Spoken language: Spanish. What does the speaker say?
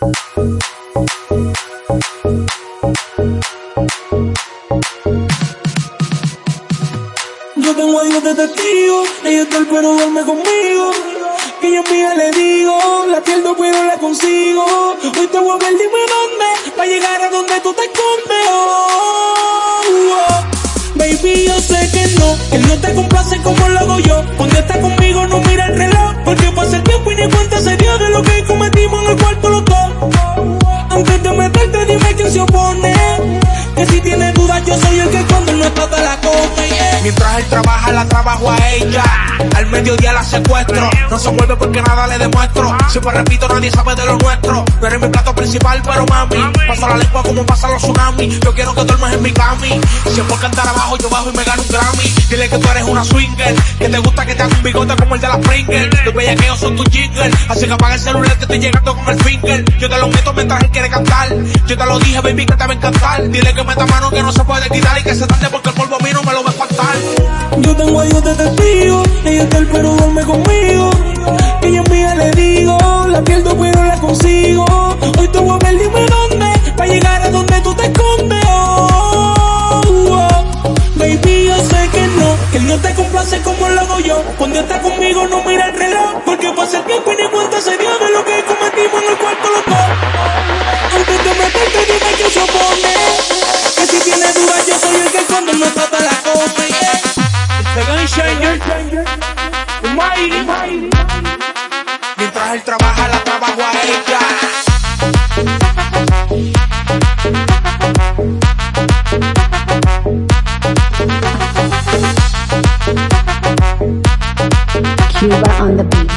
Yo tengo a Dios de testigo, ella está pero duerme conmigo. Que yo mía le digo, la pierdo pero la consigo. Hoy te voy a ver, dime dónde, para llegar a donde tú te escondes. Oh, oh. Baby, yo sé que no, él no te complace como lo hago yo. Cuando está conmigo no mira el reloj, porque pasa te la come. Mientras él trabaja, la trabajo a ella. Al mediodía la secuestro. No se mueve porque nada le demuestro. Siempre repito, nadie sabe de lo nuestro. No eres mi plato principal, pero mami. Pasa la lengua como pasa los tsunamis. Yo quiero que duermas en mi cami. Si es por cantar abajo, yo bajo y me gano un Grammy. Dile que tú eres una swinger. Que te gusta que te haga un bigote como el de la Pringles. Los bellaqueos son tu jingle. Así que apaga el celular que estoy llegando con el finger. Yo te lo meto mientras él quiere cantar. Yo te lo dije, baby, que te va a encantar. Dile que meta mano que no se puede quitar y que se tarde porque el polvo a mí no me lo va a espantar. Yo tengo a Dios de testigo, ella está el pero duerme conmigo. Ella es mía, le digo, la pierdo pero la consigo. Hoy te voy a ver, dime dónde, pa' llegar a donde tú te escondes. Oh, oh. Baby, yo sé que no, que Dios te complace como lo hago yo. Cuando estás conmigo no mira el reloj, porque pasa el tiempo y ni cuenta se dio de lo que cometimos en el cuarto. Mientras él trabaja, la trabajo a ella. Cuba on the beat.